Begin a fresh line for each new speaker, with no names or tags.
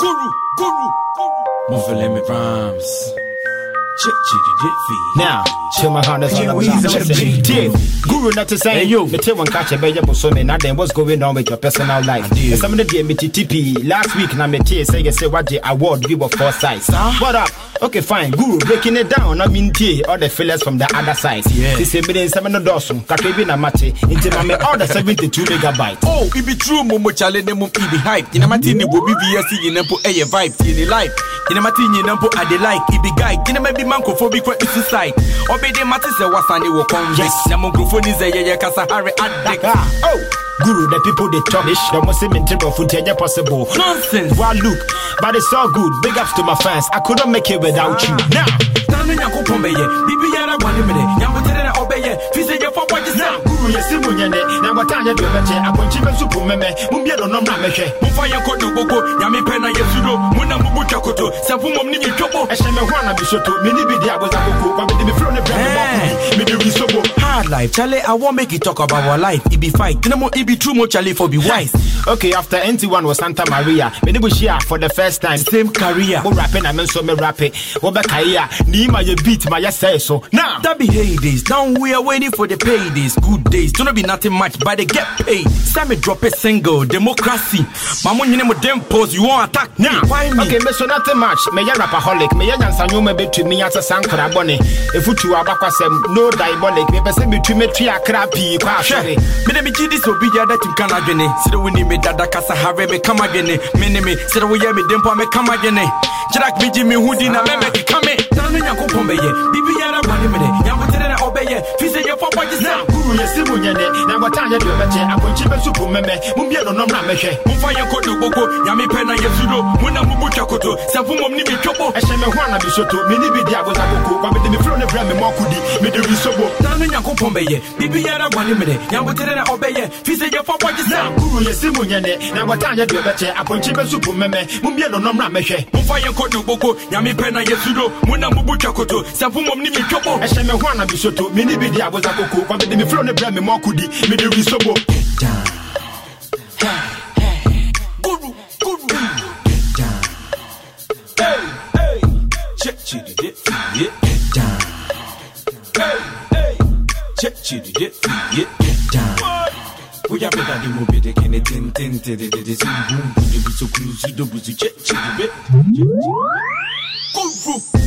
Guru, guru, guru. Move let me rhymes.
Now, chill my heart, that's all I'm saying. Guru not to say,
Hey, yo.
Me tell one catch a better so me now then what's going on with your personal life? Some of the me last week na me tea say you say what the award give of four sides. What up? Okay, fine. Guru breaking it down. I mean tea all the fillers from the other side.
Yeah.
This is me seven no dosun. Kakrebi na mate. Into my me order 72 megabytes.
Oh, it be true, Momo Chale, ne mum be hype. Tina Matini will be VSC in Nampo a eh, vibe, in life. Tina Matini Nampo I de like, it be guy. Tina may be mancophobic for its side. Obey the matters that was Sunday will come. Yes, Namogrophone is a Yaya Kasahari at
Ah, oh, Guru, the people they talk. The most cemetery food yeah possible.
Nonsense.
Well, look, but it's all good. Big ups to my fans. I couldn't make it without you. Now,
is
now,
now.
Guru, yes, Simu Yene. Now, what time you do better? I want you to super meme. Mumbia don't know my measure.
Mufaya Koto Boko, Yami Pena Muna Mubucha Koto, Sapumom Nini Chobo.
I shall me one of the shoto. Mini video was a book. But me flown a brand. Me do so.
Hard life, Charlie, I won't make you talk about our life. It be fight, Dinamo, it be true, mo Charlie, for be wise.
Okay, after NT1 was Santa Maria. Me share for the first time.
Same career.
Mo rapping, I mean, so me rap it. Oba Kaya, Nima, you beat my say eh, so. Now,
That be heydays. Now we are waiting for the paydays. Good days. Don't be nothing much, but they get paid. Sammy drop a single. Democracy. Mama, you name them pose. You want attack now? Why me?
Okay, me so nothing much. Me ya rapaholic. Me ya nyansa nyoma betwi me asa sankra bone. Efutu abakwasem no diabolic. Me pese betwi me twi akra pii kwa.
Hwɛ, me na me sɛ obi gya da tim ka no adwene sɛ dɛ woni me dada kasa hare meka ma adwene mene me sɛ dɛ woyɛ me dempo a meka ma adwene gyerak megye me ho di na me na no nyankopɔn bɛyɛ biribiara bɔne mene nyankotene na ɔbɛyɛ fi sɛ yɛfa bɔgye sɛ
Na yesi mu nyene. Na wata ya do beche. Akonchi be supu meme. Mumbia no nom na mehwe.
momfa yɛ kɔdo boko nyame pɛ na yɛsuro mona mobotwa koto sɛ fomom ne metwɔbo
Ɛhyɛ me ho ana bi soto. Me ni bi di aboza koko. Kwa me de me flow ne bra me mokudi. Me de bi sobo.
na no nyankopɔn bɛyɛ biribiara bɔne mene nyankotene na ɔbɛyɛ fi sɛ yɛfa bɔgye
Na
sɛ
guru yesi mu nyene. Na wata ya do beche. Akonchi be supu meme. Mumbia no nom na mehwe.
momfa yɛ kɔdo boko nyame pɛ na yɛsuro mona mobotwa koto sɛ fomom ne metwɔbo
Ɛhyɛ me ho ana bi soto. Me ni bi di aboza koko. Kwa me de me flow ne bra me mokudi. Me de bi sobo.
Guru, guru. Hey, hey. Check chitty dip, yeah. Get down. Hey, hey. Check chitty dip, yeah. Get down. We are better than movie, they can tin tin tin tin tin tin boom boom. They be so